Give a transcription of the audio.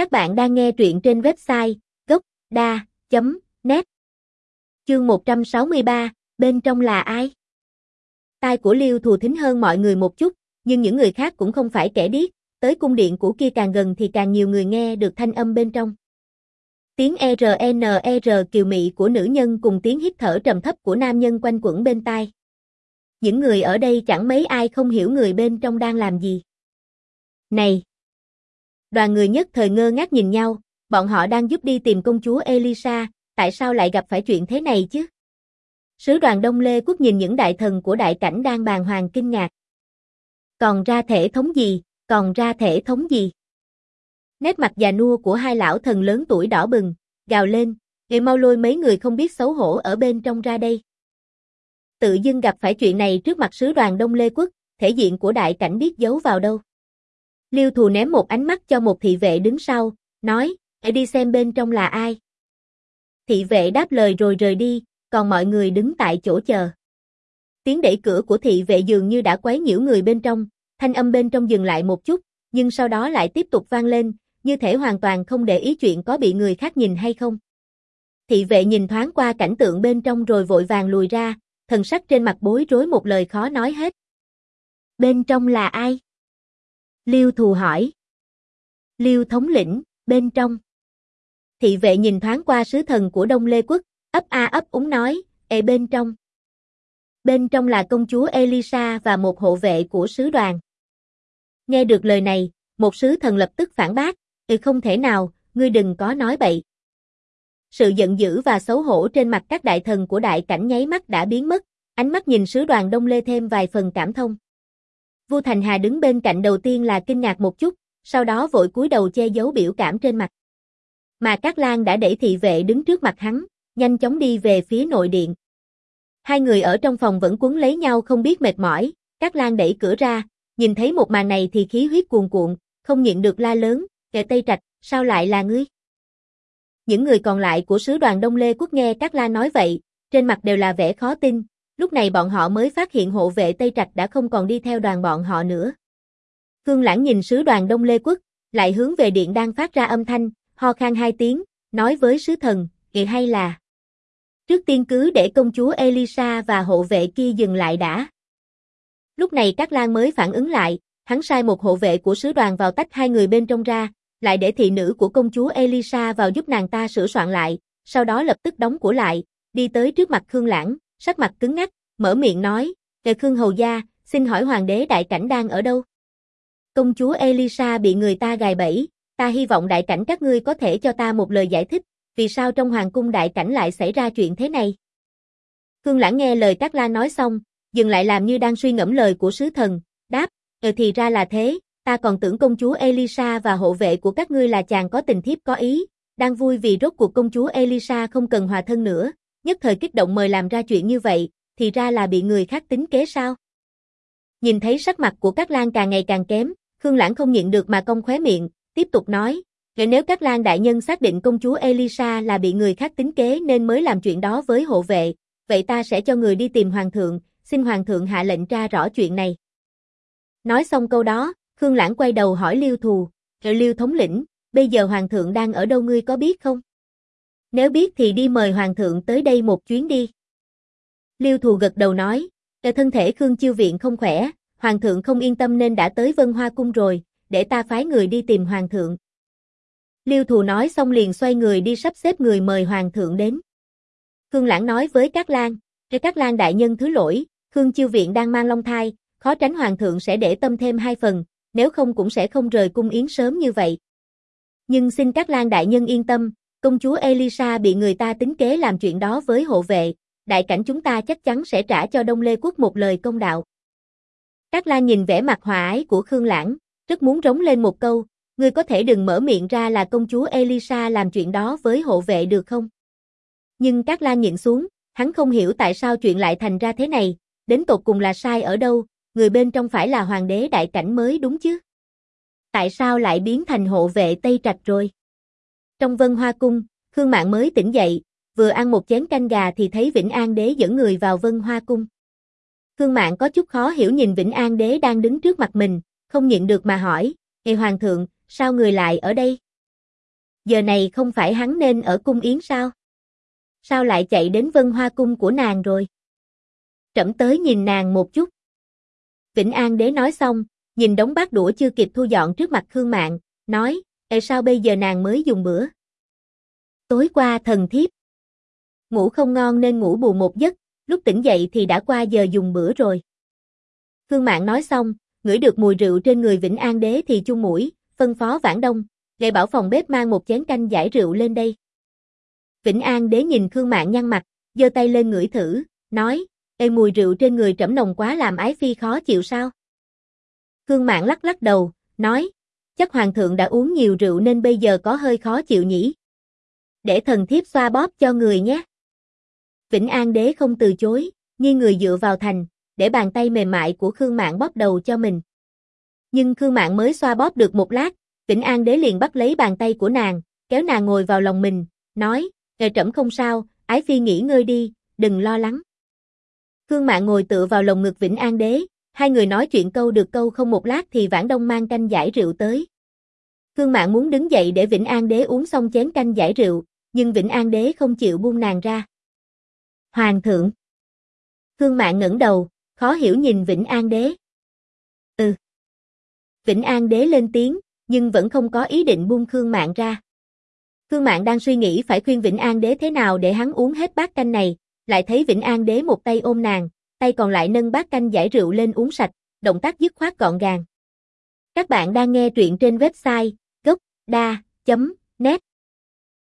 Các bạn đang nghe truyện trên website gốc.da.net Chương 163, bên trong là ai? Tai của Liêu thù thính hơn mọi người một chút, nhưng những người khác cũng không phải kẻ điếc, tới cung điện của kia càng gần thì càng nhiều người nghe được thanh âm bên trong. Tiếng ERNER kiều mị của nữ nhân cùng tiếng hít thở trầm thấp của nam nhân quanh quẩn bên tai. Những người ở đây chẳng mấy ai không hiểu người bên trong đang làm gì. Này! Đoàn người nhất thời ngơ ngác nhìn nhau, bọn họ đang giúp đi tìm công chúa Elisa, tại sao lại gặp phải chuyện thế này chứ? Sứ đoàn Đông Lê Quốc nhìn những đại thần của đại cảnh đang bàn hoàng kinh ngạc. Còn ra thể thống gì, còn ra thể thống gì? Nét mặt già nua của hai lão thần lớn tuổi đỏ bừng, gào lên, người mau lôi mấy người không biết xấu hổ ở bên trong ra đây. Tự dưng gặp phải chuyện này trước mặt sứ đoàn Đông Lê Quốc, thể diện của đại cảnh biết giấu vào đâu. Liêu thù ném một ánh mắt cho một thị vệ đứng sau, nói, hãy đi xem bên trong là ai. Thị vệ đáp lời rồi rời đi, còn mọi người đứng tại chỗ chờ. Tiếng đẩy cửa của thị vệ dường như đã quấy nhiễu người bên trong, thanh âm bên trong dừng lại một chút, nhưng sau đó lại tiếp tục vang lên, như thể hoàn toàn không để ý chuyện có bị người khác nhìn hay không. Thị vệ nhìn thoáng qua cảnh tượng bên trong rồi vội vàng lùi ra, thần sắc trên mặt bối rối một lời khó nói hết. Bên trong là ai? Liêu thù hỏi. Liêu thống lĩnh, bên trong. Thị vệ nhìn thoáng qua sứ thần của Đông Lê Quốc, ấp a ấp úng nói, ê bên trong. Bên trong là công chúa Elisa và một hộ vệ của sứ đoàn. Nghe được lời này, một sứ thần lập tức phản bác, ừ không thể nào, ngươi đừng có nói bậy. Sự giận dữ và xấu hổ trên mặt các đại thần của đại cảnh nháy mắt đã biến mất, ánh mắt nhìn sứ đoàn đông lê thêm vài phần cảm thông. Vu Thành Hà đứng bên cạnh đầu tiên là kinh ngạc một chút, sau đó vội cúi đầu che giấu biểu cảm trên mặt. Mà Cát Lan đã đẩy thị vệ đứng trước mặt hắn, nhanh chóng đi về phía nội điện. Hai người ở trong phòng vẫn cuốn lấy nhau không biết mệt mỏi, Cát Lan đẩy cửa ra, nhìn thấy một màn này thì khí huyết cuồn cuộn, không nhịn được la lớn, kệ Tây Trạch, sao lại là ngươi? Những người còn lại của sứ đoàn Đông Lê Quốc nghe Cát Lan nói vậy, trên mặt đều là vẻ khó tin, lúc này bọn họ mới phát hiện hộ vệ Tây Trạch đã không còn đi theo đoàn bọn họ nữa. Khương Lãng nhìn sứ đoàn Đông Lê Quốc, lại hướng về điện đang phát ra âm thanh, ho khan hai tiếng, nói với sứ thần, kỳ hay là Trước tiên cứ để công chúa Elisa và hộ vệ kia dừng lại đã. Lúc này các Lan mới phản ứng lại, hắn sai một hộ vệ của sứ đoàn vào tách hai người bên trong ra, lại để thị nữ của công chúa Elisa vào giúp nàng ta sửa soạn lại, sau đó lập tức đóng của lại, đi tới trước mặt Khương Lãng, sắc mặt cứng ngắc, mở miệng nói, "Ngài Khương hầu gia, xin hỏi hoàng đế đại cảnh đang ở đâu?" Công chúa Elisa bị người ta gài bẫy, ta hy vọng đại cảnh các ngươi có thể cho ta một lời giải thích, vì sao trong hoàng cung đại cảnh lại xảy ra chuyện thế này? Khương Lãng nghe lời Cát La nói xong, dừng lại làm như đang suy ngẫm lời của sứ thần, đáp, "Ờ thì ra là thế, ta còn tưởng công chúa Elisa và hộ vệ của các ngươi là chàng có tình thiếp có ý, đang vui vì rốt cuộc công chúa Elisa không cần hòa thân nữa, nhất thời kích động mời làm ra chuyện như vậy, thì ra là bị người khác tính kế sao?" Nhìn thấy sắc mặt của các Lan càng ngày càng kém, Khương Lãng không nhịn được mà cong khóe miệng, tiếp tục nói, nếu các Lan đại nhân xác định công chúa Elisa là bị người khác tính kế nên mới làm chuyện đó với hộ vệ, vậy ta sẽ cho người đi tìm hoàng thượng, xin hoàng thượng hạ lệnh tra rõ chuyện này. Nói xong câu đó, Khương Lãng quay đầu hỏi Liêu Thù, Liêu thống lĩnh, bây giờ hoàng thượng đang ở đâu ngươi có biết không? Nếu biết thì đi mời hoàng thượng tới đây một chuyến đi. Liêu Thù gật đầu nói, thân thể Khương Chiêu Viện không khỏe, hoàng thượng không yên tâm nên đã tới Vân Hoa Cung rồi, để ta phái người đi tìm hoàng thượng. Liêu Thù nói xong liền xoay người đi sắp xếp người mời hoàng thượng đến. Khương Lãng nói với Cát Lan, Cát Lan đại nhân thứ lỗi, Khương Chiêu Viện đang mang long thai, khó tránh hoàng thượng sẽ để tâm thêm hai phần, nếu không cũng sẽ không rời cung yến sớm như vậy. Nhưng xin Cát Lan đại nhân yên tâm, công chúa Elisa bị người ta tính kế làm chuyện đó với hộ vệ, đại cảnh chúng ta chắc chắn sẽ trả cho Đông Lê Quốc một lời công đạo. Cát La nhìn vẻ mặt hòa ái của Khương Lãng, rất muốn rống lên một câu, ngươi có thể đừng mở miệng ra là công chúa Elisa làm chuyện đó với hộ vệ được không? Nhưng Cát La nhịn xuống, hắn không hiểu tại sao chuyện lại thành ra thế này, đến tột cùng là sai ở đâu, người bên trong phải là hoàng đế đại cảnh mới đúng chứ? Tại sao lại biến thành hộ vệ Tây Trạch rồi? Trong vân hoa cung, Khương Mạng mới tỉnh dậy, vừa ăn một chén canh gà thì thấy Vĩnh An Đế dẫn người vào vân hoa cung. Khương Mạng có chút khó hiểu nhìn Vĩnh An Đế đang đứng trước mặt mình, không nhịn được mà hỏi, Ê Hoàng thượng, sao người lại ở đây? giờ này không phải hắn nên ở cung yến sao? Sao lại chạy đến vân hoa cung của nàng rồi? Trẫm tới nhìn nàng một chút. Vĩnh An đế nói xong, nhìn đống bát đũa chưa kịp thu dọn trước mặt Khương Mạn, nói, e sao bây giờ nàng mới dùng bữa? Tối qua thần thiếp. Ngủ không ngon nên ngủ bù một giấc, lúc tỉnh dậy thì đã qua giờ dùng bữa rồi. Khương Mạn nói xong, ngửi được mùi rượu trên người Vĩnh An đế thì chung mũi, phân phó Vãn Đông, lại bảo phòng bếp mang một chén canh giải rượu lên đây. Vĩnh An đế nhìn Khương Mạn nhăn mặt, giơ tay lên ngửi thử, nói, Ê mùi rượu trên người trẫm nồng quá làm ái phi khó chịu sao? Khương Mạn lắc lắc đầu, nói, chắc hoàng thượng đã uống nhiều rượu nên bây giờ có hơi khó chịu nhỉ. Để thần thiếp xoa bóp cho người nhé. Vĩnh An đế không từ chối, nghiêng người dựa vào thành, để bàn tay mềm mại của Khương Mạn bóp đầu cho mình. Nhưng Khương Mạn mới xoa bóp được một lát, Vĩnh An đế liền bắt lấy bàn tay của nàng, kéo nàng ngồi vào lòng mình, nói, "Ngài trẫm không sao, ái phi nghỉ ngơi đi, đừng lo lắng." Khương Mạn ngồi tựa vào lồng ngực Vĩnh An đế, hai người nói chuyện câu được câu không một lát thì Vãn Đông mang canh giải rượu tới. Khương Mạn muốn đứng dậy để Vĩnh An đế uống xong chén canh giải rượu, nhưng Vĩnh An đế không chịu buông nàng ra. Hoàng thượng. Khương Mạn ngẩng đầu, khó hiểu nhìn Vĩnh An đế. Ừ. Vĩnh An đế lên tiếng, nhưng vẫn không có ý định buông Khương Mạn ra. Khương Mạn đang suy nghĩ phải khuyên Vĩnh An đế thế nào để hắn uống hết bát canh này, lại thấy Vĩnh An đế một tay ôm nàng, tay còn lại nâng bát canh giải rượu lên uống sạch, động tác dứt khoát gọn gàng. Các bạn đang nghe truyện trên website gocda.net